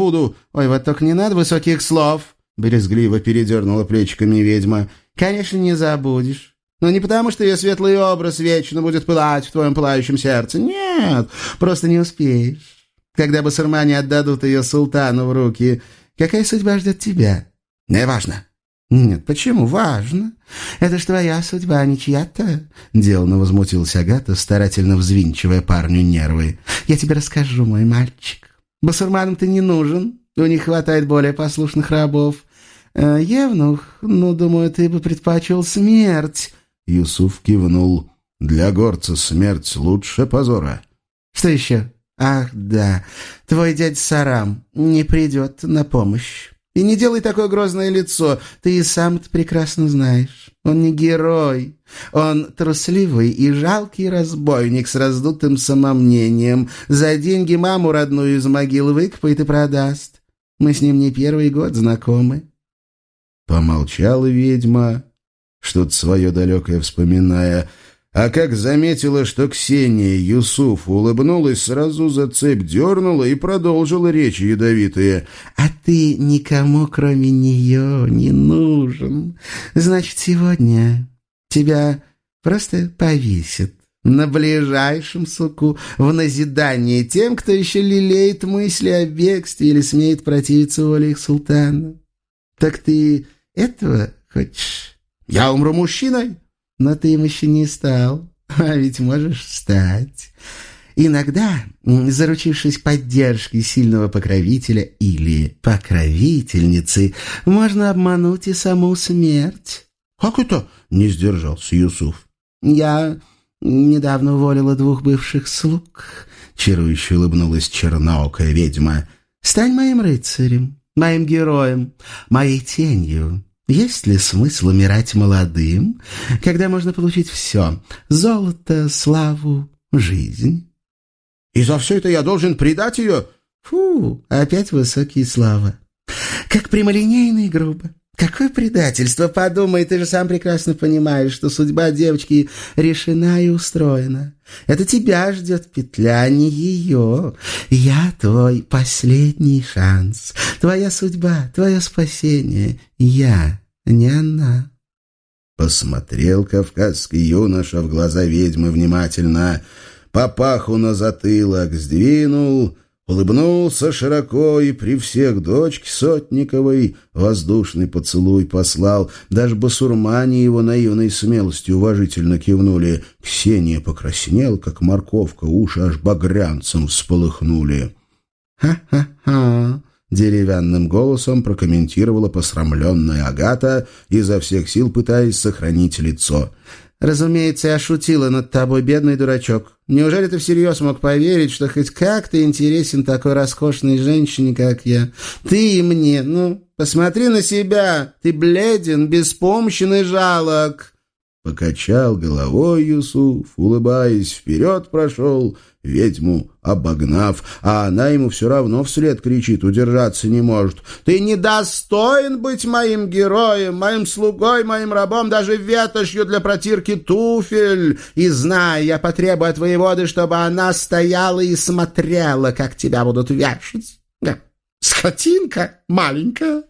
буду. Ой, вот только не надо высоких слов, брезгливо передернула плечиками ведьма. Конечно, не забудешь. Но не потому, что ее светлый образ вечно будет пылать в твоем пылающем сердце. Нет, просто не успеешь. Когда басурмане отдадут ее султану в руки, какая судьба ждет тебя? Неважно. «Нет, почему? Важно. Это ж твоя судьба, а не чья-то». Делано возмутился Агата, старательно взвинчивая парню нервы. «Я тебе расскажу, мой мальчик. Басурманам ты не нужен. У них хватает более послушных рабов. Э, Евнух, ну, думаю, ты бы предпочел смерть». Юсуф кивнул. «Для горца смерть лучше позора». «Что еще?» «Ах, да, твой дядь Сарам не придет на помощь. И не делай такое грозное лицо, ты и сам это прекрасно знаешь. Он не герой, он трусливый и жалкий разбойник с раздутым самомнением. За деньги маму родную из могилы выкопает и продаст. Мы с ним не первый год знакомы». Помолчала ведьма, что-то свое далекое вспоминая, а как заметила, что Ксения Юсуф улыбнулась, сразу за цепь дернула и продолжила речь ядовитые. «А ты никому, кроме нее, не нужен. Значит, сегодня тебя просто повесят на ближайшем суку в назидание тем, кто еще лелеет мысли о бегстве или смеет противиться воле их султана. Так ты этого хочешь? Я умру мужчиной?» Но ты им еще не стал, а ведь можешь стать. Иногда, заручившись поддержкой сильного покровителя или покровительницы, можно обмануть и саму смерть. «Как это?» — не сдержался Юсуф. «Я недавно уволила двух бывших слуг», — чарующе улыбнулась черноокая ведьма. «Стань моим рыцарем, моим героем, моей тенью. Есть ли смысл умирать молодым, когда можно получить все — золото, славу, жизнь? И за все это я должен предать ее? Фу, опять высокие слова. Как прямолинейно и грубо. Какое предательство, подумай, ты же сам прекрасно понимаешь, что судьба девочки решена и устроена. Это тебя ждет петля, а не ее. Я твой последний шанс. Твоя судьба, твое спасение. Я не она. Посмотрел кавказский юноша в глаза ведьмы внимательно, папаху на затылок сдвинул, улыбнулся широко и при всех дочке Сотниковой воздушный поцелуй послал. Даже басурмане его наивной смелостью уважительно кивнули. Ксения покраснел, как морковка, уши аж багрянцем всполыхнули. «Ха-ха-ха!» Деревянным голосом прокомментировала посрамленная Агата, изо всех сил пытаясь сохранить лицо. «Разумеется, я шутила над тобой, бедный дурачок. Неужели ты всерьез мог поверить, что хоть как-то интересен такой роскошной женщине, как я? Ты и мне. Ну, посмотри на себя. Ты бледен, беспомощен и жалок». Покачал головой Юсуф, улыбаясь, вперед прошел, ведьму обогнав, а она ему все равно вслед кричит, удержаться не может. «Ты недостоин быть моим героем, моим слугой, моим рабом, даже ветошью для протирки туфель. И знай, я потребую от воеводы, чтобы она стояла и смотрела, как тебя будут вешать. Скотинка маленькая».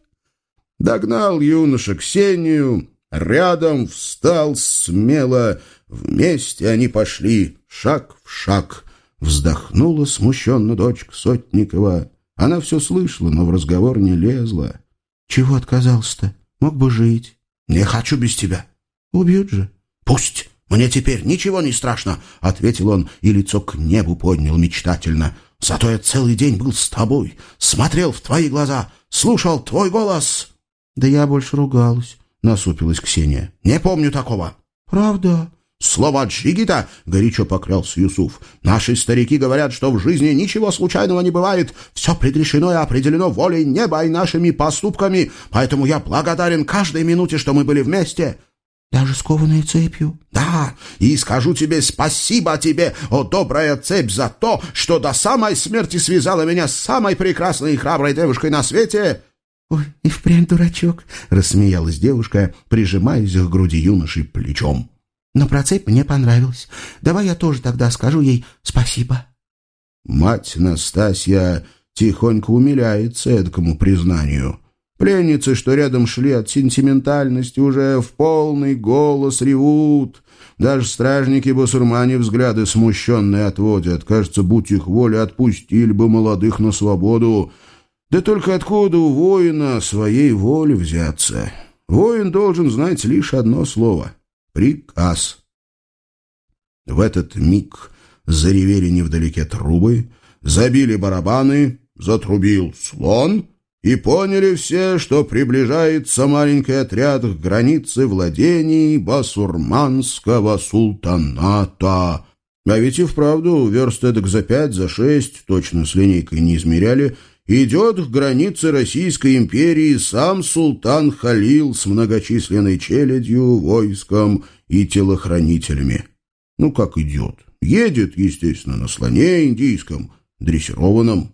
Догнал юноша Ксению, Рядом встал смело, вместе они пошли, шаг в шаг. Вздохнула смущенно дочка Сотникова. Она все слышала, но в разговор не лезла. «Чего отказался-то? Мог бы жить». «Не хочу без тебя». «Убьют же». «Пусть. Мне теперь ничего не страшно», — ответил он и лицо к небу поднял мечтательно. «Зато я целый день был с тобой, смотрел в твои глаза, слушал твой голос». «Да я больше ругалась. — насупилась Ксения. «Не помню такого». «Правда?» «Слово джигита!» — горячо поклялся Юсуф. «Наши старики говорят, что в жизни ничего случайного не бывает. Все предрешено и определено волей неба и нашими поступками. Поэтому я благодарен каждой минуте, что мы были вместе». «Даже скованной цепью?» «Да, и скажу тебе спасибо тебе, о добрая цепь, за то, что до самой смерти связала меня с самой прекрасной и храброй девушкой на свете». «Ой, и впрямь дурачок!» — рассмеялась девушка, прижимаясь к груди юноши плечом. «Но про цепь мне понравилась. Давай я тоже тогда скажу ей спасибо». Мать Настасья тихонько умиляется эдакому признанию. Пленницы, что рядом шли от сентиментальности, уже в полный голос ревут. Даже стражники-басурмане взгляды смущенные отводят. Кажется, будь их воля, отпустили бы молодых на свободу. Да только откуда у воина своей воли взяться? Воин должен знать лишь одно слово — приказ. В этот миг заревели невдалеке трубы, забили барабаны, затрубил слон — и поняли все, что приближается маленький отряд к границе владений басурманского султаната. А ведь и вправду верст эдак за пять, за шесть, точно с линейкой не измеряли, идет к границе Российской империи сам султан Халил с многочисленной челядью, войском и телохранителями. Ну, как идет? Едет, естественно, на слоне индийском, дрессированном.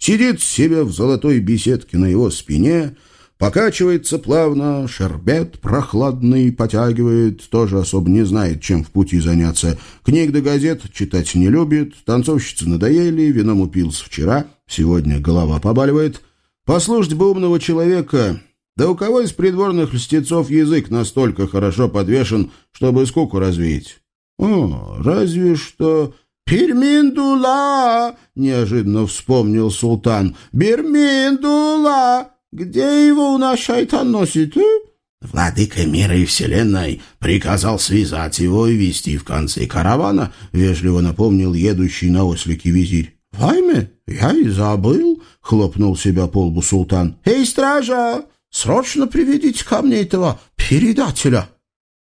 Сидит себе в золотой беседке на его спине, покачивается плавно, шербет прохладный потягивает, тоже особо не знает, чем в пути заняться. Книг да газет читать не любит, танцовщицы надоели, вином упился вчера, сегодня голова побаливает. Послушать бы умного человека, да у кого из придворных льстецов язык настолько хорошо подвешен, чтобы скуку развеять? О, разве что... «Перминдула!» — неожиданно вспомнил султан. «Берминдула! Где его у нас шайтан носит, а?» «Владыка мира и вселенной приказал связать его и вести в конце каравана», — вежливо напомнил едущий на ослике визирь. «Вайме, я и забыл», — хлопнул себя по лбу султан. «Эй, стража, срочно приведите ко мне этого передателя».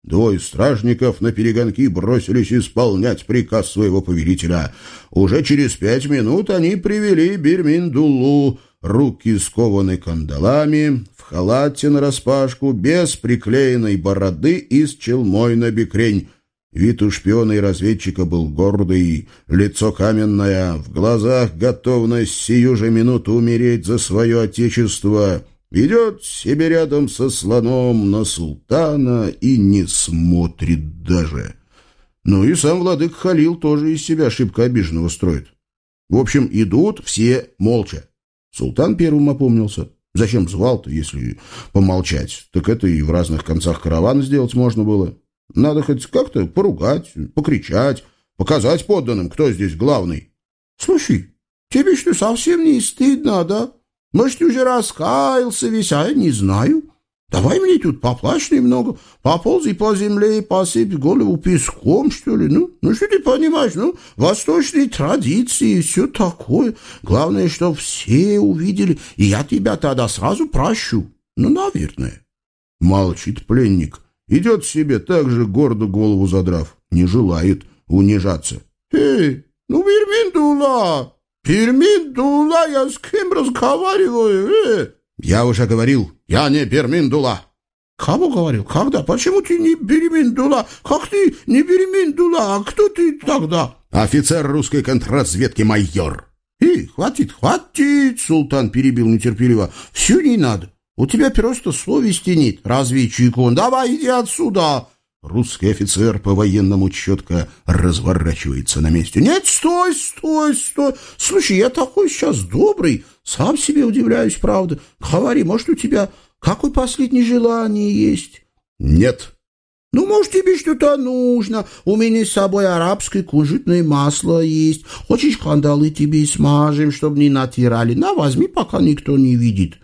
Двое стражников на перегонки бросились исполнять приказ своего повелителя. Уже через пять минут они привели Бирминдулу, руки скованы кандалами, в халате нараспашку, без приклеенной бороды и с челмой на бекрень. Вид у шпиона и разведчика был гордый, лицо каменное, в глазах готовность сию же минуту умереть за свое отечество — Идет себе рядом со слоном на султана и не смотрит даже. Ну и сам владык Халил тоже из себя шибко обиженного строит. В общем, идут все молча. Султан первым опомнился. Зачем звал-то, если помолчать? Так это и в разных концах каравана сделать можно было. Надо хоть как-то поругать, покричать, показать подданным, кто здесь главный. — Слушай, тебе что, совсем не стыдно, да? Может, уже раскаялся весь, а я не знаю. Давай мне тут поплачь немного, поползай по земле и посыпь голову песком, что ли. Ну, ну что ты понимаешь, ну, восточные традиции и все такое. Главное, что все увидели, и я тебя тогда сразу прощу. Ну, наверное. Молчит пленник. Идет себе так же гордо голову задрав. Не желает унижаться. Эй, ну, Бирминдула, «Перминдула, я с кем разговариваю?» э? «Я уже говорил, я не Перминдула». «Кому говорил? Когда? Почему ты не Перминдула? Как ты не Перминдула? А кто ты тогда?» «Офицер русской контрразведки майор». «И, хватит, хватит!» — султан перебил нетерпеливо. «Все не надо. У тебя просто совести нет, разведчик он. Давай иди отсюда!» Русский офицер по-военному четко разворачивается на месте. «Нет, стой, стой, стой! Слушай, я такой сейчас добрый, сам себе удивляюсь, правда. Говори, может, у тебя какое последнее желание есть?» «Нет». «Ну, может, тебе что-то нужно. У меня с собой арабское кунжутное масло есть. Хочешь, кандалы тебе смажем, чтобы не натирали? На, возьми, пока никто не видит».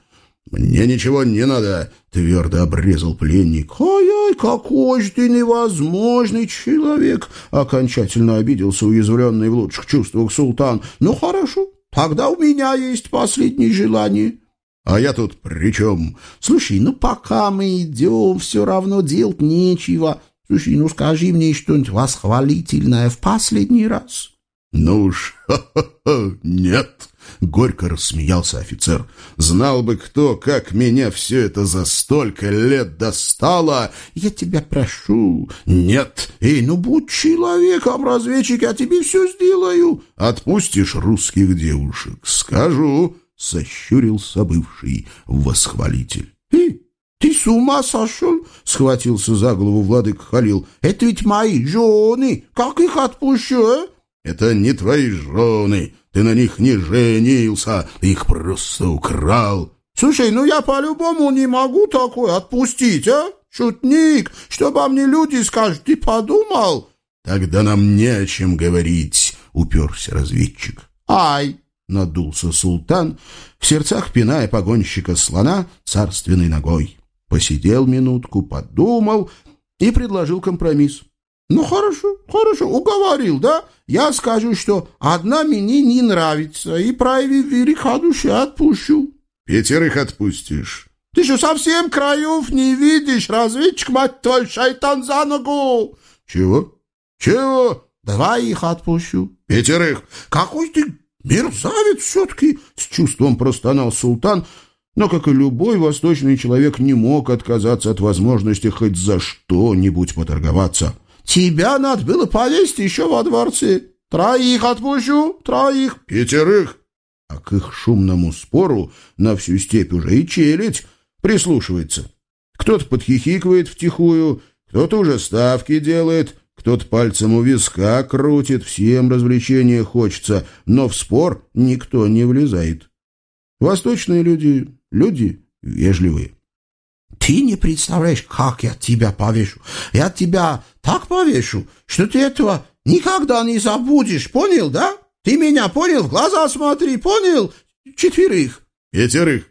«Мне ничего не надо», — твердо обрезал пленник. «Ай-ай, какой же ты невозможный человек!» — окончательно обиделся уязвленный в лучших чувствах султан. «Ну, хорошо, тогда у меня есть последнее желание». «А я тут при чем?» «Слушай, ну пока мы идем, все равно делать нечего. Слушай, ну скажи мне что-нибудь восхвалительное в последний раз». «Ну уж, нет!» — горько рассмеялся офицер. «Знал бы кто, как меня все это за столько лет достало!» «Я тебя прошу!» «Нет!» «Эй, ну будь человеком, разведчик, я тебе все сделаю!» «Отпустишь русских девушек?» «Скажу!» — сощурился бывший восхвалитель. «Эй, ты с ума сошел?» — схватился за голову владык Халил. «Это ведь мои жены! Как их отпущу, а?» Это не твои жены. Ты на них не женился. Ты их просто украл. Слушай, ну я по-любому не могу такое отпустить, а? Шутник, что обо мне люди скажут, ты подумал? Тогда нам не о чем говорить, уперся разведчик. Ай, надулся султан, в сердцах пиная погонщика слона царственной ногой. Посидел минутку, подумал и предложил компромисс. «Ну, хорошо, хорошо, уговорил, да? Я скажу, что одна мне не нравится, и праве велика душа отпущу». «Пятерых отпустишь». «Ты что, совсем краев не видишь, разведчик, мать твой, шайтан за ногу?» «Чего? Чего?» «Двоих отпущу». «Пятерых». «Какой ты мерзавец все-таки!» — с чувством простонал султан, но, как и любой восточный человек, не мог отказаться от возможности хоть за что-нибудь поторговаться. Тебя надо было повесить еще во дворце. Троих отпущу, троих. Пятерых. А к их шумному спору на всю степь уже и челядь прислушивается. Кто-то подхихикивает втихую, кто-то уже ставки делает, кто-то пальцем у виска крутит, всем развлечения хочется, но в спор никто не влезает. Восточные люди — люди вежливые. Ты не представляешь, как я тебя повешу. Я тебя так повешу, что ты этого никогда не забудешь. Понял, да? Ты меня понял? В глаза смотри, понял? Четверых. Пятерых.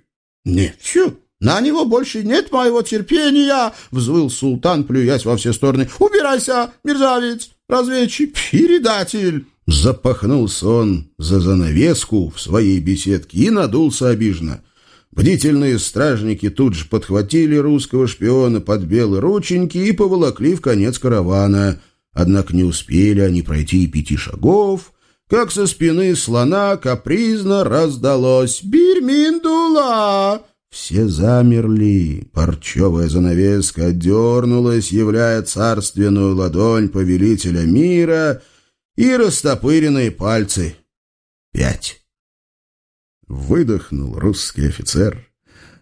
Нет, все. На него больше нет моего терпения, взвыл султан, плюясь во все стороны. Убирайся, мерзавец, разведчик, передатель. Запахнулся он за занавеску в своей беседке и надулся обиженно. Бдительные стражники тут же подхватили русского шпиона под белые рученьки и поволокли в конец каравана. Однако не успели они пройти и пяти шагов, как со спины слона капризно раздалось «Бирминдула!». Все замерли, парчевая занавеска дернулась, являя царственную ладонь повелителя мира и растопыренные пальцы. Пять. Выдохнул русский офицер,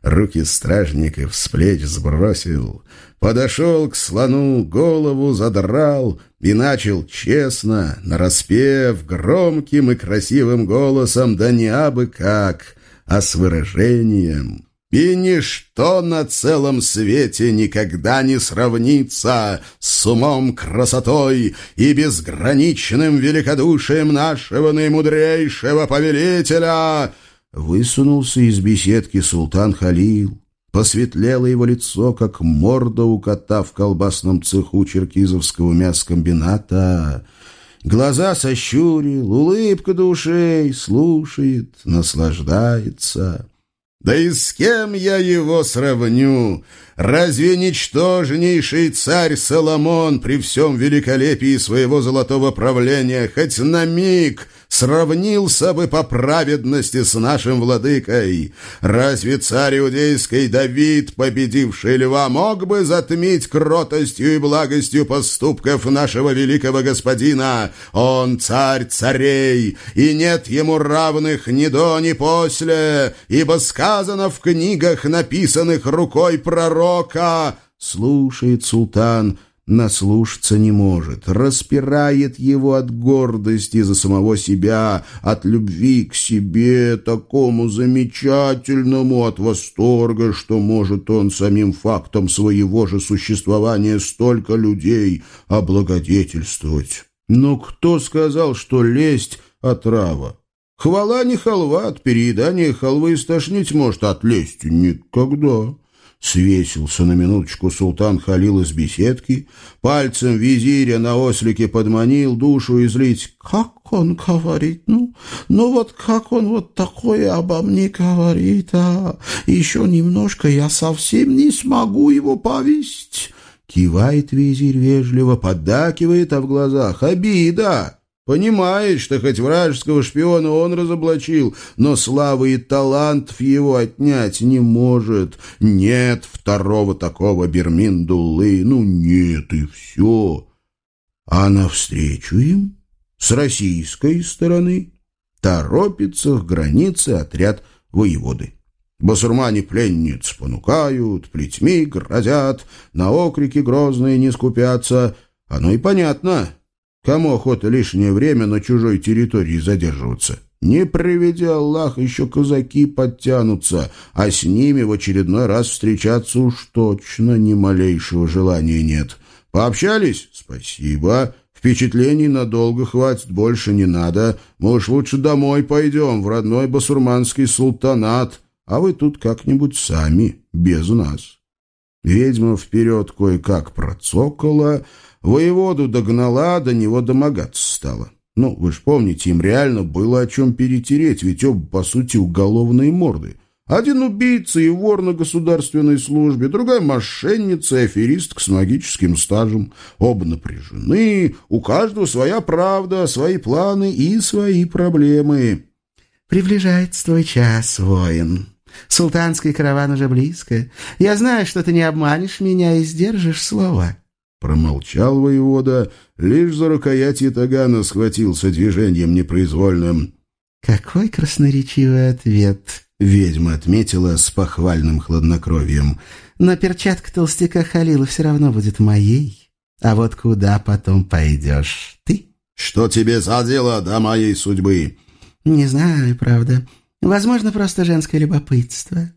руки стражников с плеч сбросил, подошел к слону, голову задрал и начал честно, нараспев громким и красивым голосом, да не абы как, а с выражением — и ничто на целом свете никогда не сравнится с умом, красотой и безграничным великодушием нашего наимудрейшего повелителя — Высунулся из беседки султан Халил. Посветлело его лицо, как морда у кота в колбасном цеху черкизовского мяскомбината. Глаза сощурил, улыбка до слушает, наслаждается. Да и с кем я его сравню? Разве ничтожнейший царь Соломон при всем великолепии своего золотого правления хоть на миг сравнился бы по праведности с нашим владыкой? Разве царь иудейский Давид, победивший льва, мог бы затмить кротостью и благостью поступков нашего великого господина? Он царь царей, и нет ему равных ни до, ни после, ибо сказано в книгах, написанных рукой пророка, слушает султан, наслушаться не может, распирает его от гордости за самого себя, от любви к себе, такому замечательному, от восторга, что может он самим фактом своего же существования столько людей облагодетельствовать. Но кто сказал, что лесть — отрава? Хвала не халва, от переедания халвы истошнить может, от лести никогда. Свесился на минуточку султан Халил из беседки, пальцем визиря на ослике подманил душу излить. Как он говорит, ну, ну вот как он вот такое обо мне говорит, а еще немножко я совсем не смогу его повесить. Кивает визирь вежливо, поддакивает, а в глазах обида. Понимает, что хоть вражеского шпиона он разоблачил, но славы и талантов его отнять не может. Нет второго такого Берминдулы, ну нет и все. А навстречу им с российской стороны торопится к границе отряд воеводы. Басурмане пленниц понукают, плетьми грозят, на окрики грозные не скупятся. Оно и понятно — Кому охота лишнее время на чужой территории задерживаться? Не приведя Аллах, еще казаки подтянутся, а с ними в очередной раз встречаться уж точно ни малейшего желания нет. Пообщались? Спасибо. Впечатлений надолго хватит, больше не надо. Мы уж лучше домой пойдем, в родной басурманский султанат, а вы тут как-нибудь сами, без нас. Ведьма вперед кое-как процокала, воеводу догнала, до него домогаться стала. Ну, вы же помните, им реально было о чем перетереть, ведь оба, по сути, уголовные морды. Один убийца и вор на государственной службе, другая мошенница и аферистка с магическим стажем. Оба напряжены, у каждого своя правда, свои планы и свои проблемы. «Приближается твой час, воин. Султанский караван уже близко. Я знаю, что ты не обманешь меня и сдержишь слово». Промолчал воевода, лишь за рукояти тагана схватился движением непроизвольным. «Какой красноречивый ответ!» — ведьма отметила с похвальным хладнокровием. «Но перчатка толстяка Халила все равно будет моей. А вот куда потом пойдешь ты?» «Что тебе за дело до моей судьбы?» «Не знаю, правда. Возможно, просто женское любопытство».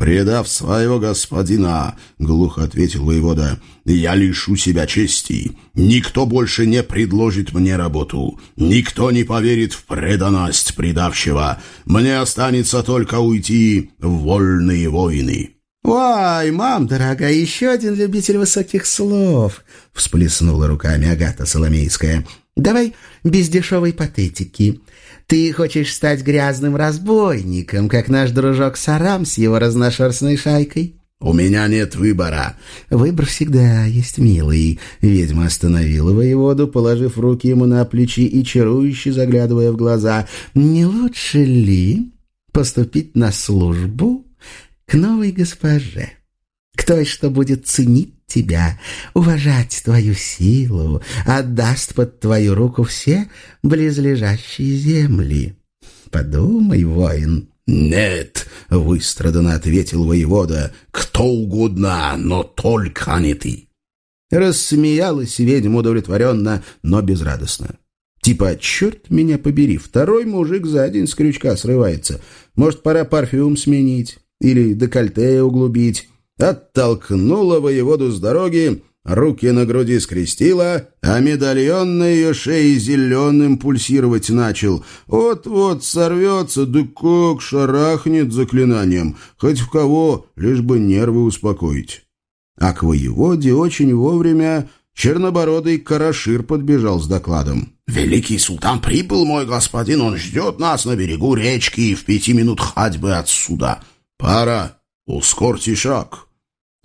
«Предав своего господина», — глухо ответил воевода, — «я лишу себя чести. Никто больше не предложит мне работу. Никто не поверит в преданность предавшего. Мне останется только уйти в вольные войны». «Ой, мам, дорогая, еще один любитель высоких слов!» — всплеснула руками Агата Соломейская. «Давай без дешевой патетики. Ты хочешь стать грязным разбойником, как наш дружок Сарам с его разношерстной шайкой?» «У меня нет выбора». «Выбор всегда есть, милый». Ведьма остановила воеводу, положив руки ему на плечи и чарующе заглядывая в глаза. «Не лучше ли поступить на службу к новой госпоже?» К той, что будет ценить тебя, уважать твою силу, отдаст под твою руку все близлежащие земли. Подумай, воин». «Нет», — выстраданно ответил воевода, — «кто угодно, но только не ты». Рассмеялась ведьма удовлетворенно, но безрадостно. Типа, черт меня побери, второй мужик за день с крючка срывается. Может, пора парфюм сменить или декольте углубить оттолкнула воеводу с дороги, руки на груди скрестила, а медальон на ее шее зеленым пульсировать начал. Вот-вот сорвется, да как шарахнет заклинанием, хоть в кого, лишь бы нервы успокоить. А к воеводе очень вовремя чернобородый Карашир подбежал с докладом. «Великий султан прибыл, мой господин, он ждет нас на берегу речки в пяти минут ходьбы отсюда. Пора, ускорьте шаг».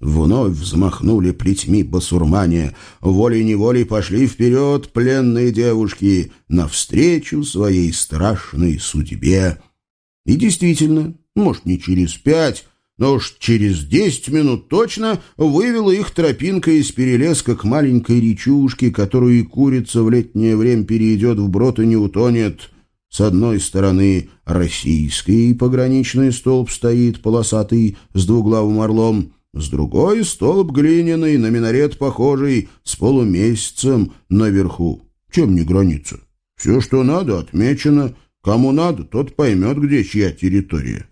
Вновь взмахнули плетьми басурмане, волей-неволей пошли вперед пленные девушки навстречу своей страшной судьбе. И действительно, может, не через пять, но уж через десять минут точно вывела их тропинка из перелеска к маленькой речушке, которую и курица в летнее время перейдет вброд и не утонет. С одной стороны российский пограничный столб стоит, полосатый, с двуглавым орлом, с другой — столб глиняный, на минарет похожий, с полумесяцем наверху. Чем не граница? Все, что надо, отмечено. Кому надо, тот поймет, где чья территория.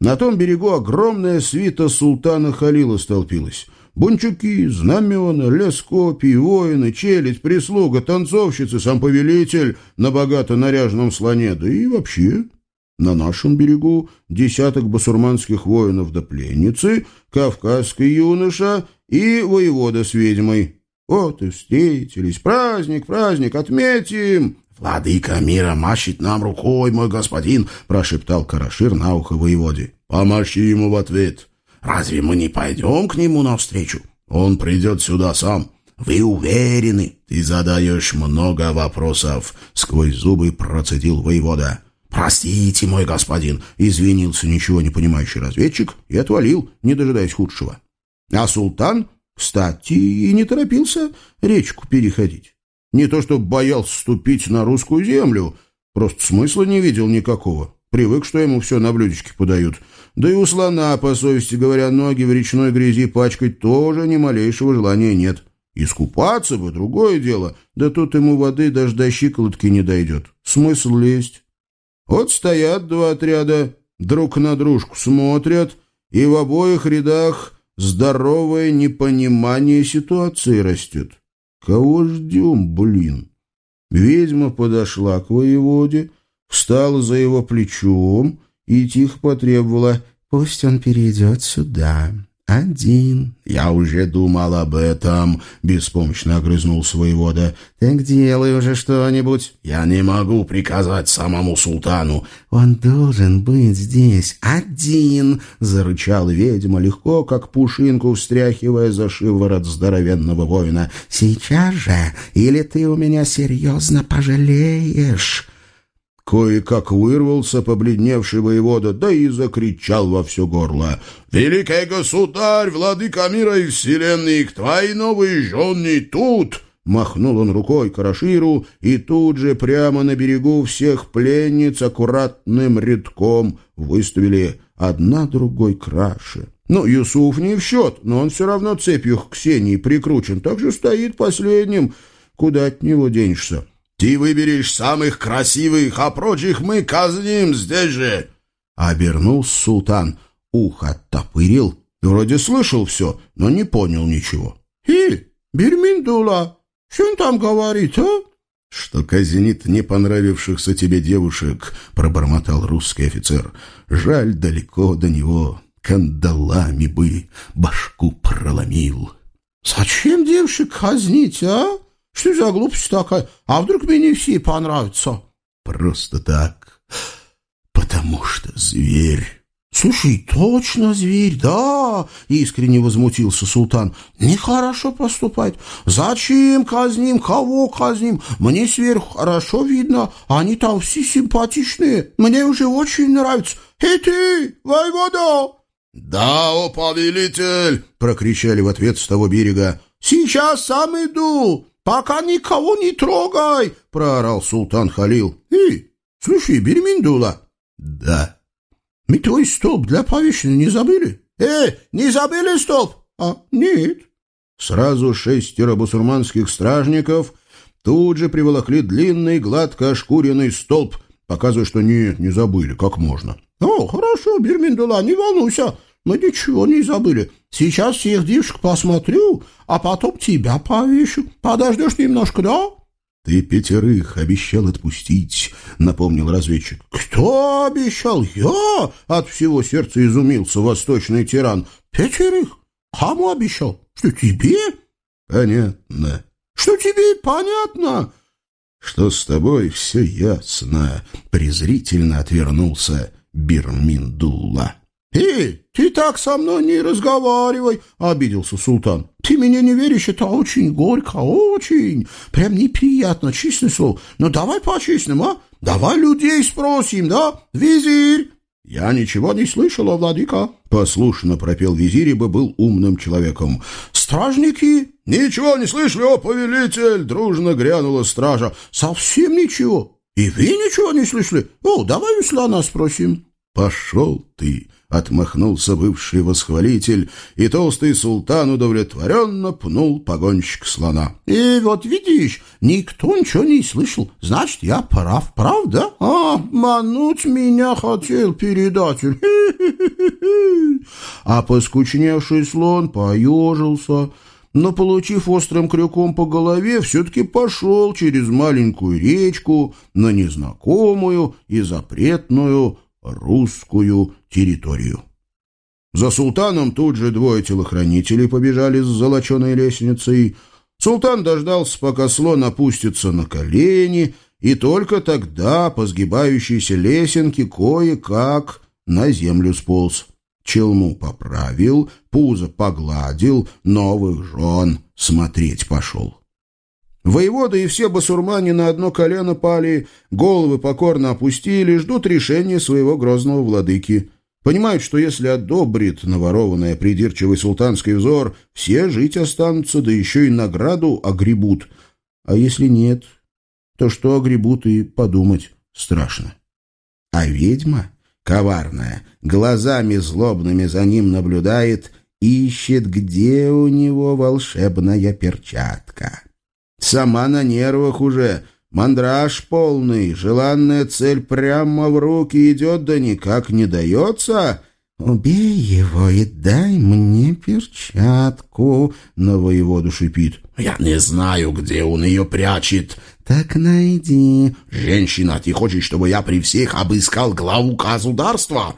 На том берегу огромная свита султана Халила столпилась. Бунчуки, знамена, лескопии, воины, челядь, прислуга, танцовщицы, сам повелитель на богато наряженном слоне, да и вообще на нашем берегу десяток басурманских воинов до пленницы, кавказский юноша и воевода с ведьмой. Вот и встретились. Праздник, праздник, отметим!» «Владыка мира машет нам рукой, мой господин!» — прошептал Карашир на ухо воеводе. «Помаши ему в ответ. Разве мы не пойдем к нему навстречу? Он придет сюда сам. Вы уверены? Ты задаешь много вопросов!» — сквозь зубы процедил воевода. «Простите, мой господин», — извинился ничего не понимающий разведчик и отвалил, не дожидаясь худшего. А султан, кстати, и не торопился речку переходить. Не то что боялся ступить на русскую землю, просто смысла не видел никакого. Привык, что ему все на блюдечке подают. Да и у слона, по совести говоря, ноги в речной грязи пачкать тоже ни малейшего желания нет. Искупаться бы — другое дело, да тут ему воды даже до щиколотки не дойдет. Смысл лезть? Вот стоят два отряда, друг на дружку смотрят, и в обоих рядах здоровое непонимание ситуации растет. Кого ждем, блин? Ведьма подошла к воеводе, встала за его плечом и тихо потребовала «Пусть он перейдет сюда». «Один». «Я уже думал об этом», — беспомощно огрызнулся воевода. «Так делай уже что-нибудь». «Я не могу приказать самому султану». «Он должен быть здесь один», — зарычал ведьма, легко, как пушинку, встряхивая за шиворот здоровенного воина. «Сейчас же, или ты у меня серьезно пожалеешь». Кое-как вырвался побледневший воевода, да и закричал во все горло. «Великий государь, владыка мира и вселенной, твои новые жены тут!» Махнул он рукой Караширу, и тут же прямо на берегу всех пленниц аккуратным рядком выставили одна другой краше. Ну, Юсуф не в счет, но он все равно цепью к Ксении прикручен, так же стоит последним. Куда от него денешься? Ты выберешь самых красивых, а прочих мы казним здесь же!» Обернулся султан, ухо оттопырил, вроде слышал все, но не понял ничего. «И, Бирминдула, что он там говорит, а?» «Что казнит не понравившихся тебе девушек», — пробормотал русский офицер. «Жаль, далеко до него, кандалами бы башку проломил». «Зачем девушек казнить, а?» Что за глупость такая? А вдруг мне все понравятся? Просто так. Потому что зверь. «Слушай, точно зверь, да!» — искренне возмутился султан. «Нехорошо поступать. Зачем казним? Кого казним? Мне сверху хорошо видно. Они там все симпатичные. Мне уже очень нравится. Эй ты, воевода!» «Да, о повелитель!» — прокричали в ответ с того берега. «Сейчас сам иду!» «Пока никого не трогай!» — проорал султан Халил. «Эй, слушай, Берминдула!» «Да». «Мы твой столб для повешения не забыли?» «Э, не забыли столб?» «А, нет». Сразу шестеро бусурманских стражников тут же приволокли длинный, гладко ошкуренный столб, показывая, что нет, не забыли, как можно. «О, хорошо, Берминдула, не волнуйся, мы ничего не забыли. Сейчас всех девушек посмотрю, а потом тебя повешу. Подождешь немножко, да?» «Ты пятерых обещал отпустить», — напомнил разведчик. «Кто обещал? Я?» — от всего сердца изумился восточный тиран. «Пятерых? Кому обещал? Что, тебе?» «Понятно». «Что тебе понятно?» «Что с тобой все ясно», — презрительно отвернулся Бирминдулла. «Эй, ты так со мной не разговаривай!» — обиделся султан. «Ты меня не веришь, это очень горько, очень! Прям неприятно, честное слово. Но ну, давай по-честному, а? Давай людей спросим, да? Визирь!» «Я ничего не слышал, владыка!» — послушно пропел визирь, ибо был умным человеком. «Стражники?» «Ничего не слышали, о повелитель!» — дружно грянула стража. «Совсем ничего! И вы ничего не слышали? О, давай у слона спросим!» «Пошел ты!» — отмахнулся бывший восхвалитель, и толстый султан удовлетворенно пнул погонщик слона. «И вот видишь, никто ничего не слышал. Значит, я прав, правда? А, мануть меня хотел передатель. А поскучневший слон поежился, но, получив острым крюком по голове, все-таки пошел через маленькую речку на незнакомую и запретную русскую территорию. За султаном тут же двое телохранителей побежали с золоченой лестницей. Султан дождался, пока слон опустится на колени, и только тогда по сгибающейся лесенке кое-как на землю сполз. Челму поправил, пузо погладил, новых жен смотреть пошел. Воевода и все басурмане на одно колено пали, головы покорно опустили, ждут решения своего грозного владыки. Понимают, что если одобрит наворованное придирчивый султанский взор, все жить останутся, да еще и награду огребут. А если нет, то что огребут и подумать страшно. А ведьма, коварная, глазами злобными за ним наблюдает ищет, где у него волшебная перчатка. Сама на нервах уже, мандраж полный, желанная цель прямо в руки идет, да никак не дается. «Убей его и дай мне перчатку», — на воеводу шипит. «Я не знаю, где он ее прячет». «Так найди». «Женщина, ты хочешь, чтобы я при всех обыскал главу государства?»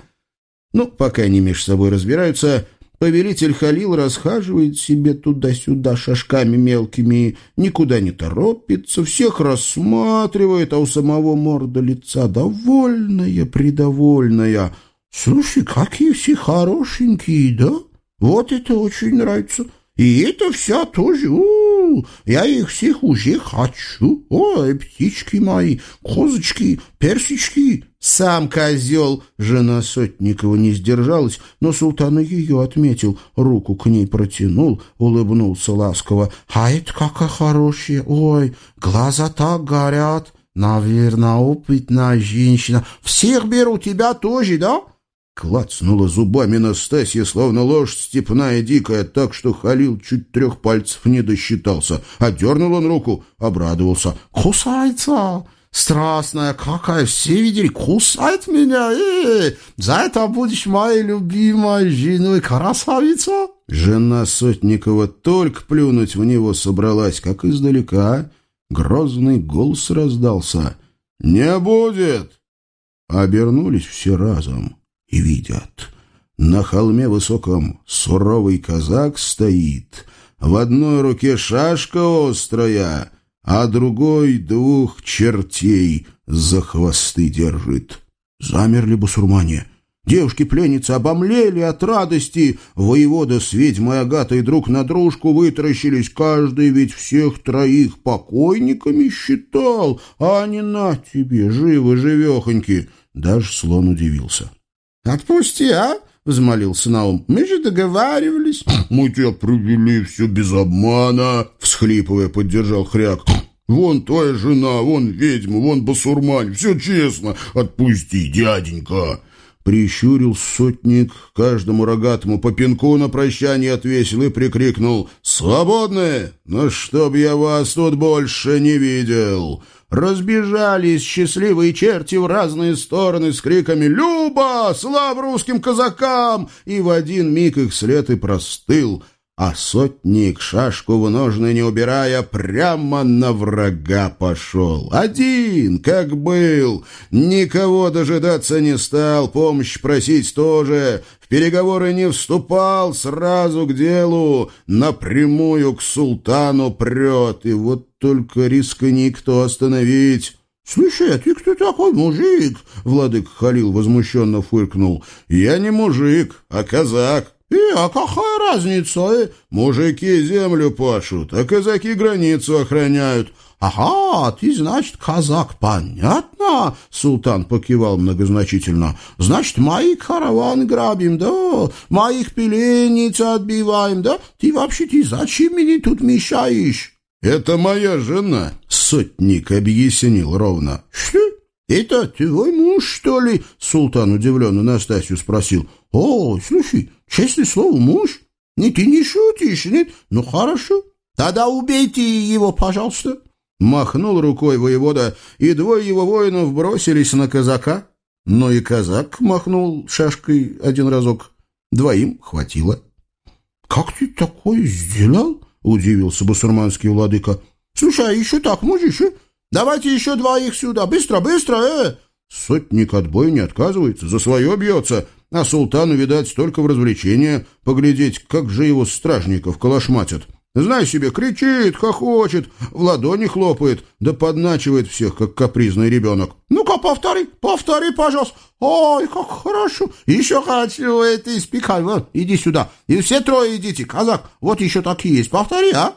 Ну, пока они между собой разбираются, повелитель Халил расхаживает себе туда-сюда шажками мелкими, никуда не торопится, всех рассматривает, а у самого морда лица довольная, придовольная. «Слушай, какие все хорошенькие, да? Вот это очень нравится». И это вся тоже. У -у -у, я их всех уже хочу. Ой, птички мои, козочки, персички. Сам козел. Жена Сотникова не сдержалась, но султан ее отметил, руку к ней протянул, улыбнулся ласково. А это какая хорошая. Ой, глаза так горят. Наверное, опытная женщина. Всех беру, тебя тоже, да? Клацнула зубами Настасья, словно лошадь степная дикая, так что Халил чуть трех пальцев не досчитался. Отдернул он руку, обрадовался. «Кусается! Страстная какая! Все видели? Кусает меня! Э, за это будешь моей любимой женой, красавица!» Жена Сотникова только плюнуть в него собралась, как издалека. Грозный голос раздался. «Не будет!» Обернулись все разом и видят. На холме высоком суровый казак стоит, в одной руке шашка острая, а другой двух чертей за хвосты держит. Замерли басурмане. Девушки-пленницы обомлели от радости. Воевода с ведьмой Агатой друг на дружку вытаращились. Каждый ведь всех троих покойниками считал. А не на тебе, живы-живехоньки. Даже слон удивился. «Отпусти, а?» — взмолился Наум. «Мы же договаривались». «Мы тебя провели все без обмана», — всхлипывая поддержал Хряк. «Вон твоя жена, вон ведьма, вон басурмань. Все честно. Отпусти, дяденька». Прищурил сотник, каждому рогатому по пинку на прощание отвесил и прикрикнул «Свободны! Но чтоб я вас тут больше не видел!» Разбежались счастливые черти в разные стороны с криками «Люба! Слава русским казакам!» И в один миг их след и простыл, а сотник, шашку в ножны не убирая, прямо на врага пошел. Один, как был, никого дожидаться не стал, помощь просить тоже, в переговоры не вступал, сразу к делу, напрямую к султану прет, и вот только риска никто остановить. «Слушай, а ты кто такой, мужик?» — владык Халил возмущенно фыркнул. «Я не мужик, а казак». «И, а какая разница, э? Мужики землю пашут, а казаки границу охраняют». «Ага, ты, значит, казак, понятно?» Султан покивал многозначительно. «Значит, мои караван грабим, да? Моих пленниц отбиваем, да? Ты вообще, ты зачем мне тут мешаешь?» «Это моя жена», — сотник объяснил ровно. «Что? Это твой муж, что ли?» Султан удивленно Настасью спросил. «О, слушай, честное слово, муж? Не, ты не шутишь, нет? Ну, хорошо. Тогда убейте его, пожалуйста». Махнул рукой воевода, и двое его воинов бросились на казака. Но и казак махнул шашкой один разок. Двоим хватило. «Как ты такое сделал?» — удивился басурманский владыка. «Слушай, а еще так можешь, э? Давайте еще двоих сюда. Быстро, быстро, э!» Сотник от боя не отказывается, за свое бьется, а султану, видать, только в развлечение поглядеть, как же его стражников калашматят. Знай себе, кричит, хохочет, в ладони хлопает, да подначивает всех, как капризный ребенок. Ну-ка, повтори, повтори, пожалуйста. Ой, как хорошо. Еще хочу это испекать. Вот, иди сюда. И все трое идите, казак. Вот еще такие есть. Повтори, а?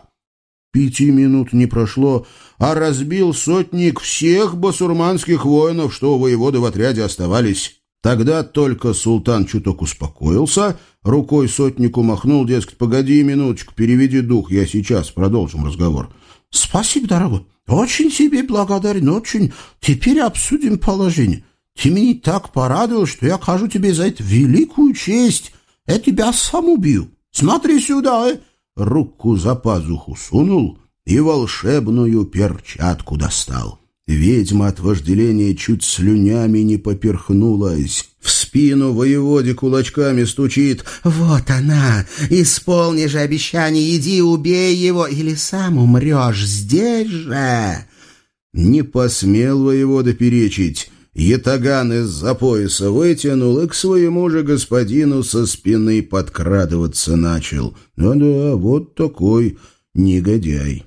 Пяти минут не прошло, а разбил сотник всех басурманских воинов, что у воеводы в отряде оставались. Тогда только султан чуток успокоился, рукой сотнику махнул, дескать, погоди минуточку, переведи дух, я сейчас продолжим разговор. «Спасибо, дорогой, очень тебе благодарен, очень. Теперь обсудим положение. Ты меня так порадовал, что я кажу тебе за это великую честь. Я тебя сам убью, смотри сюда!» э!» Руку за пазуху сунул и волшебную перчатку достал. Ведьма от вожделения чуть слюнями не поперхнулась. В спину воеводе кулачками стучит. «Вот она! Исполни же обещание, иди убей его, или сам умрешь здесь же!» Не посмел воевода перечить. Ятаган из-за пояса вытянул и к своему же господину со спины подкрадываться начал. Да-да, вот такой негодяй.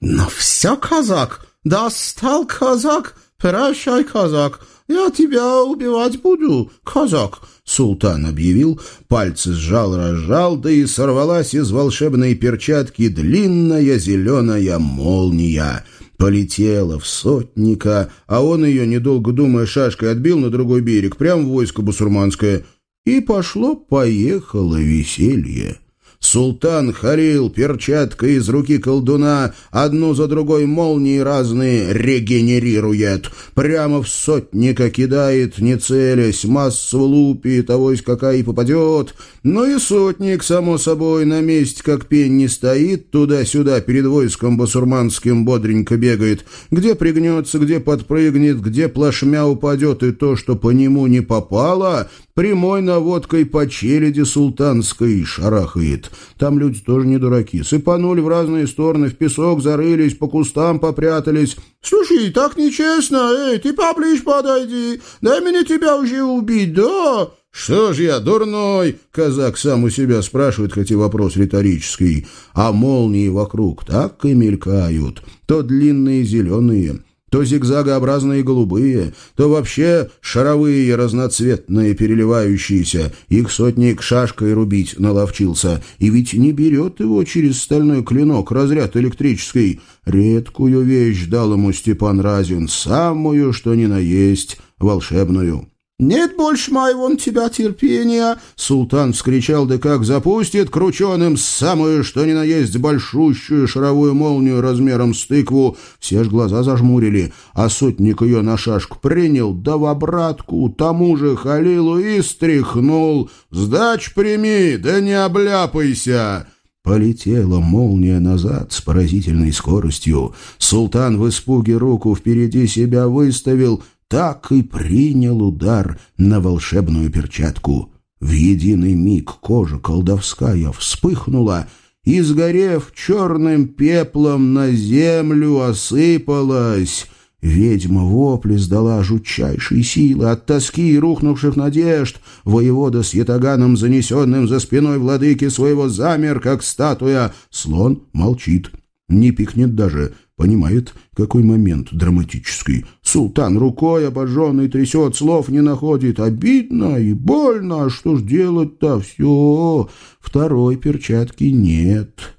«Ну все, казак!» «Достал, казак! Прощай, казак! Я тебя убивать буду, казак!» Султан объявил, пальцы сжал-разжал, да и сорвалась из волшебной перчатки длинная зеленая молния. Полетела в сотника, а он ее, недолго думая, шашкой отбил на другой берег, прямо в войско бусурманское. И пошло-поехало веселье. Султан Халил перчаткой из руки колдуна одну за другой молнии разные регенерирует. Прямо в сотника кидает, не целясь, массу лупит, авось какая и попадет. Ну и сотник, само собой, на месте как пень не стоит, туда-сюда перед войском басурманским бодренько бегает. Где пригнется, где подпрыгнет, где плашмя упадет, и то, что по нему не попало, прямой наводкой по челяди султанской шарахает. Там люди тоже не дураки. Сыпанули в разные стороны, в песок зарылись, по кустам попрятались. «Слушай, так нечестно! Эй, ты поближе подойди! Дай мне тебя уже убить, да?» «Что ж я, дурной?» — казак сам у себя спрашивает, хоть и вопрос риторический. А молнии вокруг так и мелькают, то длинные зеленые, то зигзагообразные голубые, то вообще шаровые разноцветные переливающиеся. Их сотник шашкой рубить наловчился. И ведь не берет его через стальной клинок разряд электрический. Редкую вещь дал ему Степан Разин, самую, что ни на есть, волшебную. «Нет больше моего на тебя терпения!» Султан вскричал, да как запустит крученым самую, что ни на есть, большущую шаровую молнию размером с тыкву. Все ж глаза зажмурили, а сотник ее на шашку принял, да в обратку тому же Халилу и стряхнул. «Сдач прими, да не обляпайся!» Полетела молния назад с поразительной скоростью. Султан в испуге руку впереди себя выставил — так и принял удар на волшебную перчатку. В единый миг кожа колдовская вспыхнула и, сгорев черным пеплом, на землю осыпалась. Ведьма вопли сдала жутчайшие силы от тоски и рухнувших надежд. Воевода с ятаганом, занесенным за спиной владыки своего, замер, как статуя. Слон молчит, не пикнет даже, Понимает, какой момент драматический. Султан рукой обожженный трясет, слов не находит. Обидно и больно, а что ж делать-то? Все, второй перчатки нет.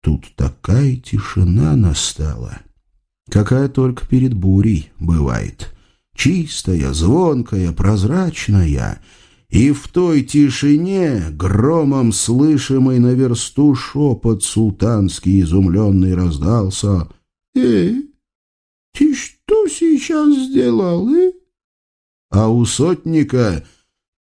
Тут такая тишина настала, какая только перед бурей бывает. Чистая, звонкая, прозрачная — и в той тишине, громом слышимый на версту шепот султанский изумленный раздался. «Э, ты что сейчас сделал, э?» А у сотника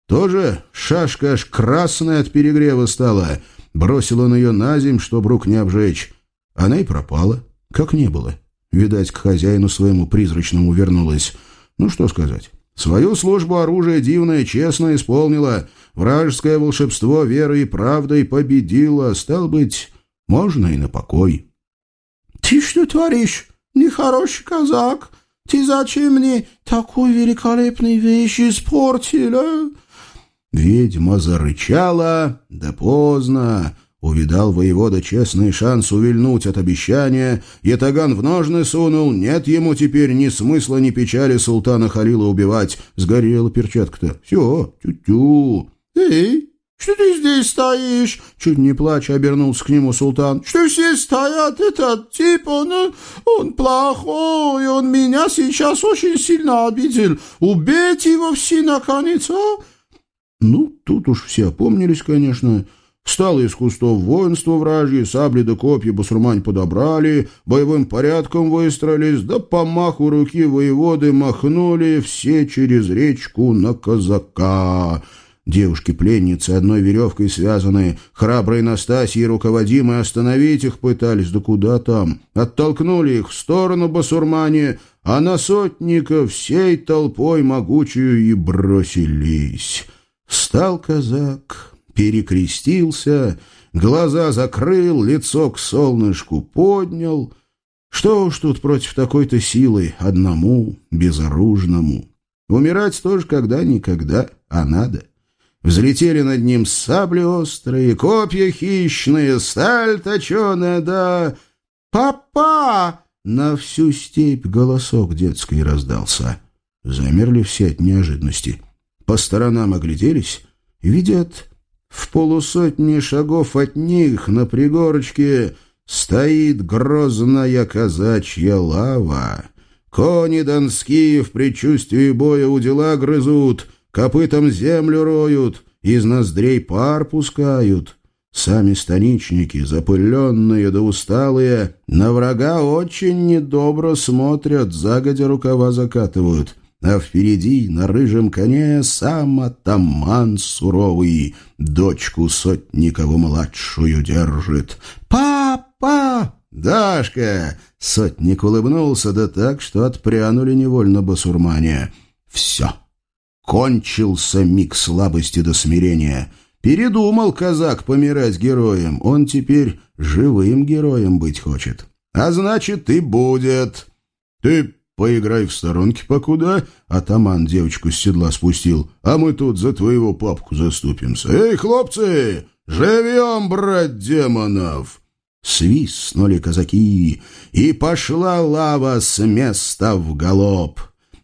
тоже шашка аж красная от перегрева стала. Бросил он ее на земь, чтоб рук не обжечь. Она и пропала, как не было. Видать, к хозяину своему призрачному вернулась. Ну, что сказать. Свою службу оружие дивное честно исполнила, вражеское волшебство верой и правдой победило, стал быть, можно и на покой. — Ты что творишь, нехороший казак? Ты зачем мне такой великолепной вещи испортил, а? Ведьма зарычала, да поздно. Увидал воевода честный шанс увильнуть от обещания, Ятаган в ножны сунул, нет ему теперь ни смысла, ни печали султана Халила убивать. Сгорела перчатка-то. Все, тю-тю. Эй, что ты здесь стоишь? Чуть не плача обернулся к нему султан. Что все стоят? Этот тип, он, он плохой, он меня сейчас очень сильно обидел. Убейте его все, наконец, а? Ну, тут уж все опомнились, конечно. Встало из кустов воинство вражье, сабли да копья басурмань подобрали, боевым порядком выстроились, да по маху руки воеводы махнули все через речку на казака. Девушки-пленницы одной веревкой связаны, храбрые Настасьи руководимые остановить их пытались, да куда там. Оттолкнули их в сторону басурмане, а на сотника всей толпой могучую и бросились. Стал казак, перекрестился, глаза закрыл, лицо к солнышку поднял. Что уж тут против такой-то силы одному, безоружному. Умирать тоже когда-никогда, а надо. Взлетели над ним сабли острые, копья хищные, сталь точеная, да... «Папа!» На всю степь голосок детский раздался. Замерли все от неожиданности. По сторонам огляделись, видят, в полусотни шагов от них на пригорочке стоит грозная казачья лава. Кони донские в предчувствии боя у дела грызут — копытом землю роют, из ноздрей пар пускают. Сами станичники, запыленные да усталые, на врага очень недобро смотрят, загодя рукава закатывают. А впереди на рыжем коне сам атаман суровый, дочку сотникову-младшую держит. «Папа!» «Дашка!» — сотник улыбнулся, да так, что отпрянули невольно басурмане. «Все!» Кончился миг слабости до смирения. Передумал казак помирать героем. Он теперь живым героем быть хочет. А значит, и будет. Ты поиграй в сторонке покуда, атаман девочку с седла спустил, а мы тут за твоего папку заступимся. Эй, хлопцы, живем, брать демонов! Свистнули казаки, и пошла лава с места в галоп.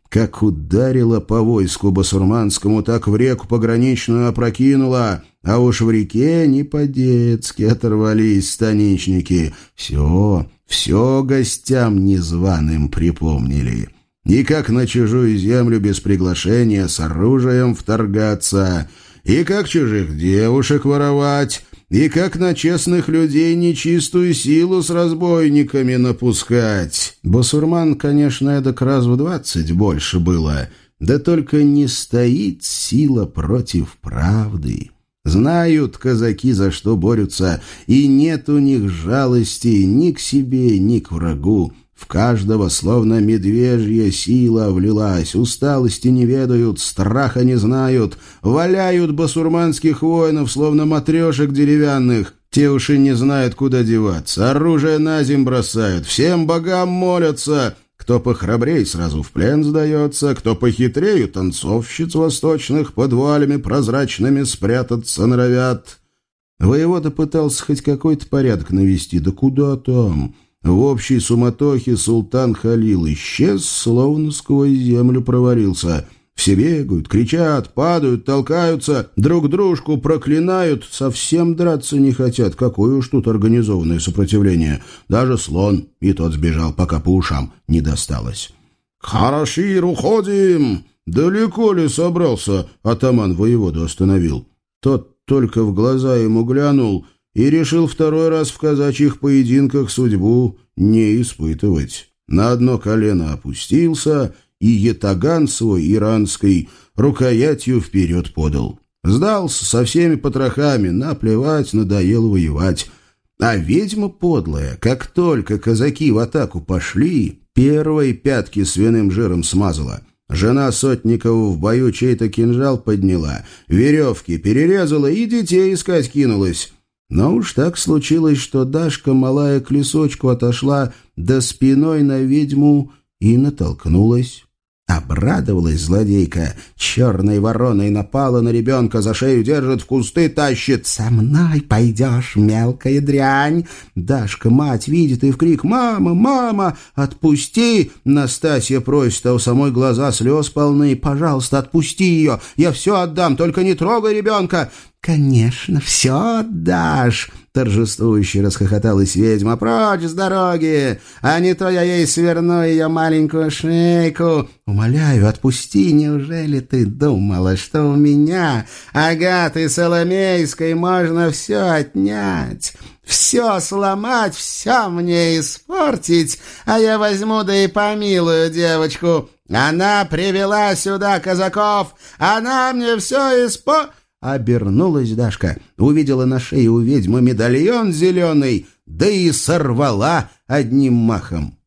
Как ударила по войску басурманскому, так в реку пограничную опрокинула, а уж в реке не по-детски оторвались станичники. Все, все гостям незваным припомнили. И как на чужую землю без приглашения с оружием вторгаться, и как чужих девушек воровать, и как на честных людей нечистую силу с разбойниками напускать. Басурман, конечно, эдак раз в двадцать больше было, да только не стоит сила против правды. Знают казаки, за что борются, и нет у них жалости ни к себе, ни к врагу. В каждого словно медвежья сила влилась, усталости не ведают, страха не знают, валяют басурманских воинов, словно матрешек деревянных. Те уж и не знают, куда деваться, оружие на земь бросают, всем богам молятся. Кто похрабрей, сразу в плен сдается, кто похитрее, танцовщиц восточных под вуалями прозрачными спрятаться норовят. Воевода пытался хоть какой-то порядок навести, да куда там... В общей суматохе султан Халил исчез, словно сквозь землю провалился. Все бегают, кричат, падают, толкаются, друг дружку проклинают, совсем драться не хотят. Какое уж тут организованное сопротивление. Даже слон, и тот сбежал, пока по ушам не досталось. «Хорошир, уходим!» «Далеко ли собрался?» — атаман воеводу остановил. Тот только в глаза ему глянул — и решил второй раз в казачьих поединках судьбу не испытывать. На одно колено опустился и етаган свой иранский рукоятью вперед подал. Сдался со всеми потрохами, наплевать, надоел воевать. А ведьма подлая, как только казаки в атаку пошли, первой пятки свиным жиром смазала. Жена Сотникова в бою чей-то кинжал подняла, веревки перерезала и детей искать кинулась. Но уж так случилось, что Дашка, малая к лесочку, отошла до спиной на ведьму и натолкнулась. Обрадовалась злодейка. Черной вороной напала на ребенка, за шею держит, в кусты тащит. «Со мной пойдешь, мелкая дрянь!» Дашка, мать, видит и в крик «Мама! Мама! Отпусти!» Настасья просит, а у самой глаза слез полны. «Пожалуйста, отпусти ее! Я все отдам, только не трогай ребенка!» «Конечно, все отдашь!» — торжествующе расхохоталась ведьма. «Прочь с дороги! А не то я ей сверну ее маленькую шейку! Умоляю, отпусти! Неужели ты думала, что у меня, Агаты Соломейской, можно все отнять?» Все сломать, все мне испортить, а я возьму да и помилую девочку. Она привела сюда казаков, она мне все испортит. Обернулась Дашка, увидела на шее у ведьмы медальон зеленый, да и сорвала одним махом.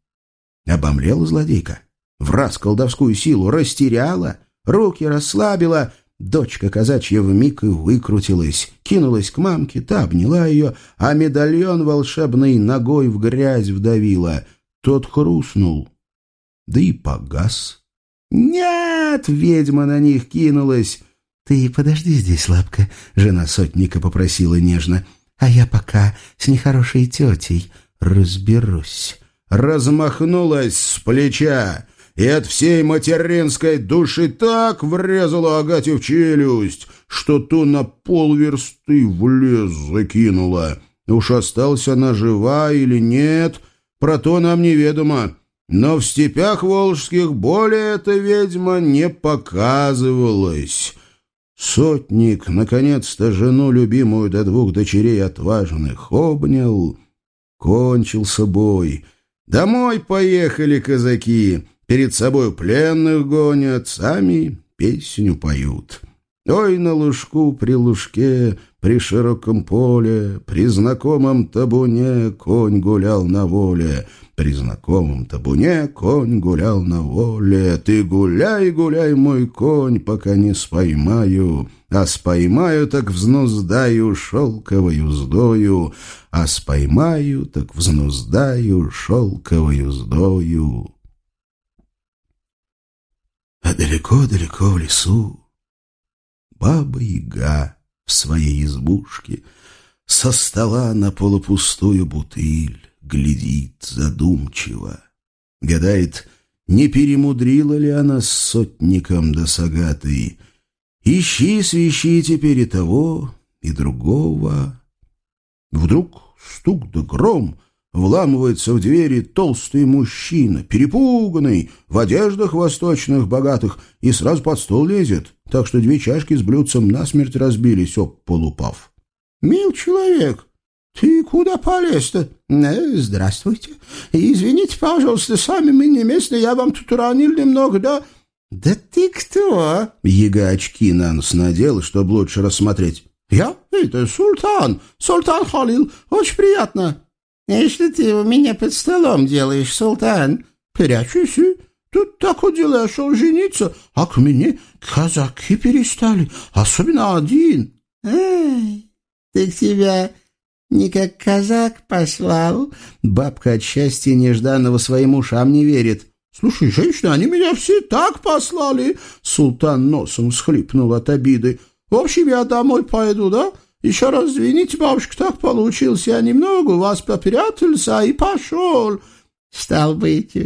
Обомлела злодейка. Враз колдовскую силу растеряла, руки расслабила. Дочка казачья вмиг и выкрутилась, кинулась к мамке, та обняла ее, а медальон волшебный ногой в грязь вдавила. Тот хрустнул, да и погас. «Нет!» — ведьма на них кинулась. «Ты подожди здесь, лапка», — жена сотника попросила нежно. «А я пока с нехорошей тетей разберусь». Размахнулась с плеча и от всей материнской души так врезала Агате в челюсть, что ту на полверсты в лес закинула. Уж осталась она жива или нет, про то нам неведомо. Но в степях волжских более эта ведьма не показывалась. Сотник, наконец-то, жену любимую до двух дочерей отважных обнял. Кончился бой. Домой поехали казаки. Перед собой пленных гонят, сами песню поют. Ой, на лужку при лужке, при широком поле, При знакомом табуне конь гулял на воле — при знакомом табуне конь гулял на воле. Ты гуляй, гуляй, мой конь, пока не споймаю. А споймаю, так взнуздаю шелковою здою. А споймаю, так взнуздаю шелковою здою. А далеко-далеко в лесу Баба-яга в своей избушке Со стола на полупустую бутыль глядит задумчиво. Гадает, не перемудрила ли она с сотником да сагатой. Ищи, свищи теперь и того, и другого. Вдруг стук да гром — Вламывается в двери толстый мужчина, перепуганный, в одеждах восточных богатых, и сразу под стол лезет, так что две чашки с блюдцем насмерть разбились, об полупав. «Мил человек, «Ты куда полез-то?» э, «Здравствуйте. Извините, пожалуйста, сами мы не местные, я вам тут уронил немного, да?» «Да ты кто?» Ега очки на нос надел, чтобы лучше рассмотреть. «Я? Это Султан. Султан Халил. Очень приятно». «И что ты у меня под столом делаешь, Султан?» «Прячусь. Тут так дело, шел жениться, а к мне казаки перестали, особенно один». «Эй, так тебя не как казак послал. Бабка от счастья нежданного своим ушам не верит. «Слушай, женщина, они меня все так послали!» Султан носом схлипнул от обиды. «В общем, я домой пойду, да? Еще раз извините, бабушка, так получилось. Я немного у вас попрятался и пошел». «Стал быть,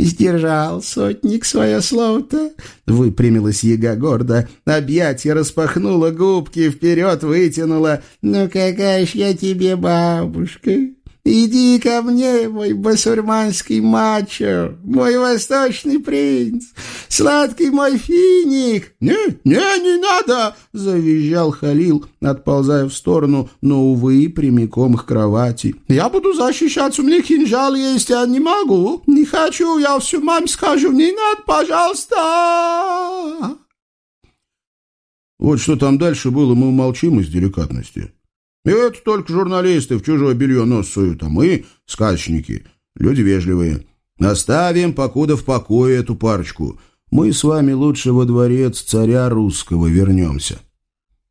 Сдержал сотник свое слово-то. Выпрямилась яга гордо, объятья распахнула, губки вперед вытянула. «Ну какая ж я тебе бабушка!» Иди ко мне, мой басурманский мачо, мой восточный принц, сладкий мой финик. Не, не, не надо, завизжал Халил, отползая в сторону, но, увы, прямиком к кровати. Я буду защищаться, у меня кинжал есть, я не могу. Не хочу, я всю маме скажу, не надо, пожалуйста. Вот что там дальше было, мы умолчим из деликатности. Это только журналисты в чужое белье нос суют, а мы, сказочники, люди вежливые. Оставим, покуда в покое эту парочку. Мы с вами лучше во дворец царя русского вернемся.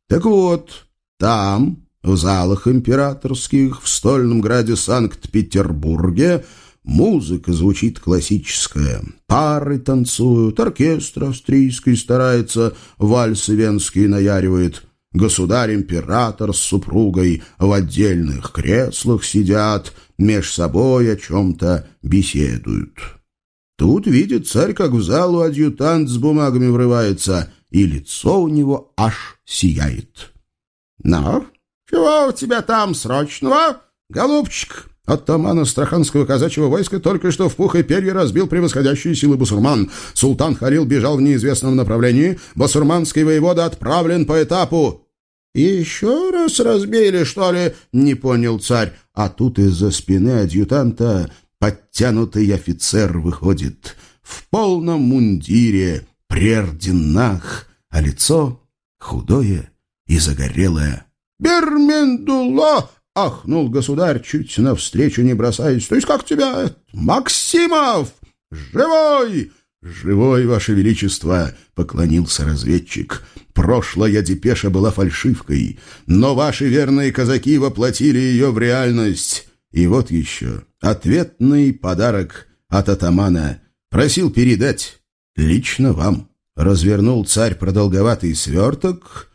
Так вот, там, в залах императорских, в стольном граде Санкт-Петербурге, музыка звучит классическая. Пары танцуют, оркестр австрийский старается, вальсы венские наяривает — Государь-император с супругой в отдельных креслах сидят, меж собой о чем-то беседуют. Тут видит царь, как в залу адъютант с бумагами врывается, и лицо у него аж сияет. — Ну, чего у тебя там срочного, голубчик? Оттаман Астраханского казачьего войска только что в пух и перья разбил превосходящие силы бусурман. Султан Харил бежал в неизвестном направлении. Басурманский воевода отправлен по этапу. «Еще раз разбили, что ли?» — не понял царь. А тут из-за спины адъютанта подтянутый офицер выходит в полном мундире, при орденах, а лицо худое и загорелая. «Бермендуло!» — ахнул государь, чуть навстречу не бросаясь. «То есть как тебя? Максимов! Живой!» «Живой, Ваше Величество!» — поклонился разведчик. «Прошлая депеша была фальшивкой, но ваши верные казаки воплотили ее в реальность. И вот еще ответный подарок от атамана. Просил передать лично вам». Развернул царь продолговатый сверток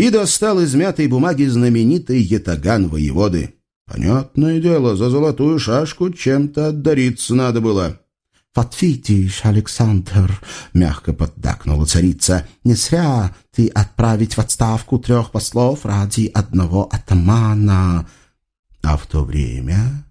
и достал из мятой бумаги знаменитый ятаган воеводы. Понятное дело, за золотую шашку чем-то отдариться надо было. «Вот видишь, Александр», — мягко поддакнула царица, «не зря ты отправить в отставку трех послов ради одного атамана». А в то время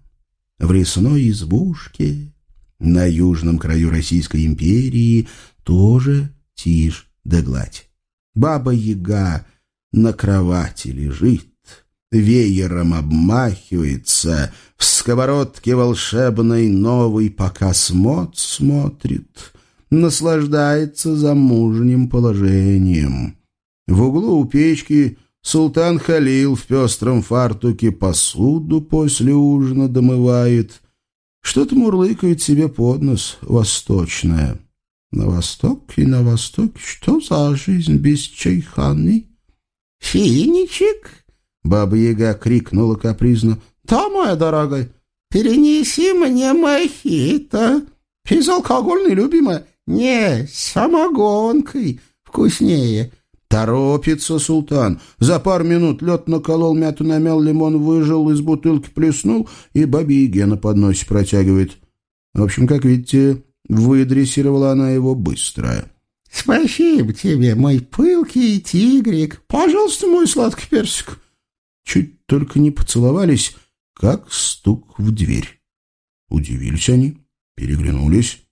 в лесной избушке на южном краю Российской империи тоже тишь да гладь. Баба-яга на кровати лежит, веером обмахивается, в сковородке волшебной новый пока смот смотрит, наслаждается замужним положением. В углу у печки султан Халил в пестром фартуке посуду после ужина домывает, что-то мурлыкает себе под нос восточное. На востоке, на востоке, что за жизнь без чайханы? «Финичек!» — Баба-Яга крикнула капризно. «Да, моя дорогая, перенеси мне мохито. Безалкогольный, любимая? Не, самогонкой. Вкуснее». Торопится султан. За пару минут лед наколол, мяту намял, лимон выжил, из бутылки плеснул и бабе на подносе протягивает. В общем, как видите, выдрессировала она его быстро. «Спасибо тебе, мой пылкий тигрик. Пожалуйста, мой сладкий персик». Чуть только не поцеловались, как стук в дверь. Удивились они, переглянулись.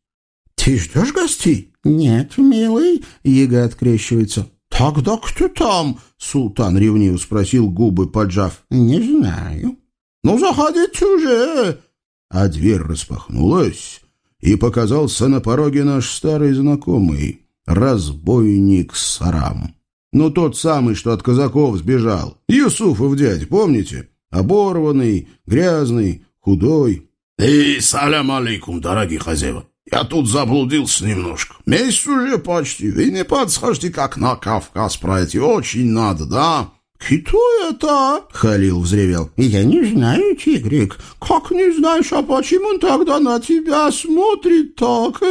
«Ты ждешь гостей?» «Нет, милый», — Яга открещивается. «Тогда кто там?» — султан ревниво спросил, губы поджав. «Не знаю». «Ну, заходите уже!» А дверь распахнулась, и показался на пороге наш старый знакомый, разбойник Сарам. Ну, тот самый, что от казаков сбежал. Юсуфов дядь, помните? Оборванный, грязный, худой. «Эй, салям алейкум, дорогие хозяева! Я тут заблудился немножко. Месяц уже почти. Вы не подскажете, как на Кавказ пройти? Очень надо, да?» «Кто это?» — Халил взревел. «Я не знаю, тигрик». «Как не знаешь, а почему он тогда на тебя смотрит так?»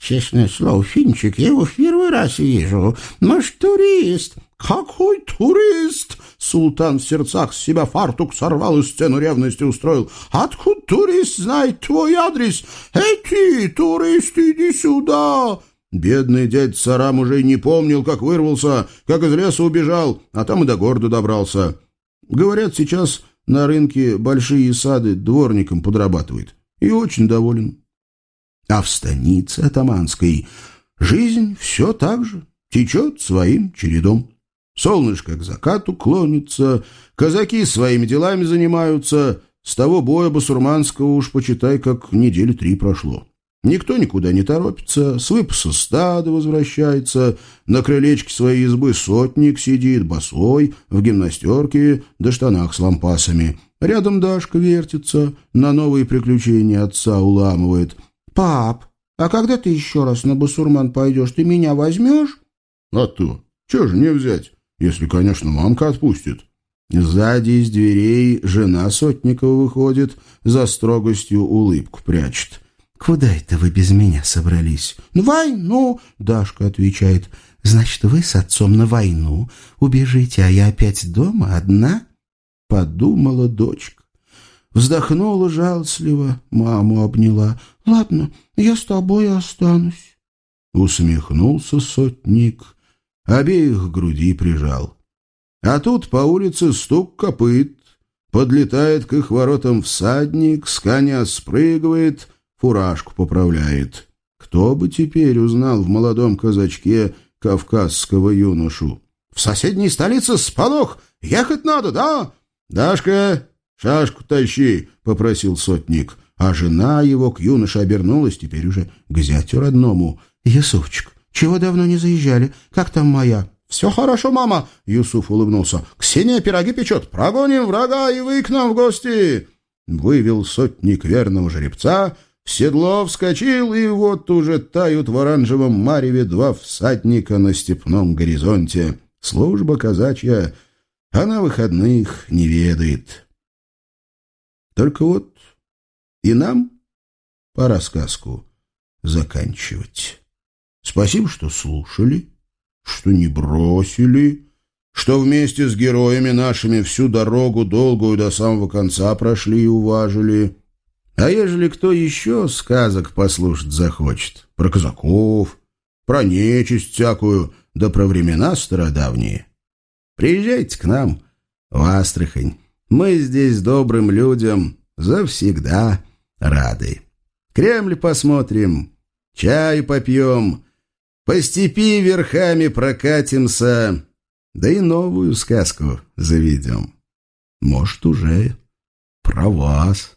«Честное слово, Финчик, я его в первый раз вижу. Может, турист?» «Какой турист?» Султан в сердцах с себя фартук сорвал и сцену ревности устроил. «Откуда турист знает твой адрес? Эй ты, турист, иди сюда!» Бедный дядь Сарам уже не помнил, как вырвался, как из леса убежал, а там и до города добрался. Говорят, сейчас на рынке большие сады дворником подрабатывает. И очень доволен. А в станице атаманской жизнь все так же течет своим чередом. Солнышко к закату клонится, казаки своими делами занимаются. С того боя басурманского уж, почитай, как недели три прошло. Никто никуда не торопится, с выпаса стада возвращается, на крылечке своей избы сотник сидит, босой, в гимнастерке да штанах с лампасами. Рядом Дашка вертится, на новые приключения отца уламывает. «Пап, а когда ты еще раз на басурман пойдешь, ты меня возьмешь?» «А то, чего же не взять, если, конечно, мамка отпустит». Сзади из дверей жена Сотникова выходит, за строгостью улыбку прячет. «Куда это вы без меня собрались?» «На войну», — Дашка отвечает. «Значит, вы с отцом на войну убежите, а я опять дома одна?» Подумала дочка. Вздохнула жалостливо, маму обняла. «Ладно, я с тобой останусь». Усмехнулся сотник, обеих груди прижал. А тут по улице стук копыт, подлетает к их воротам всадник, с коня спрыгивает, фуражку поправляет. Кто бы теперь узнал в молодом казачке кавказского юношу? В соседней столице спалох, ехать надо, да? Дашка, шашку тащи, попросил сотник. А жена его к юноше обернулась теперь уже к зятю родному. Ясовчик, чего давно не заезжали? Как там моя? «Все хорошо, мама», — Юсуф улыбнулся. «Ксения пироги печет. Прогоним врага, и вы к нам в гости». Вывел сотник верного жеребца, в седло вскочил, и вот уже тают в оранжевом мареве два всадника на степном горизонте. Служба казачья, она выходных не ведает. Только вот и нам пора сказку заканчивать. Спасибо, что слушали, что не бросили, что вместе с героями нашими всю дорогу долгую до самого конца прошли и уважили. А ежели кто еще сказок послушать захочет, про казаков, про нечисть всякую, да про времена стародавние, приезжайте к нам в Астрахань. Мы здесь добрым людям завсегда рады. Кремль посмотрим, чай попьем, по степи верхами прокатимся, да и новую сказку заведем. Может, уже про вас.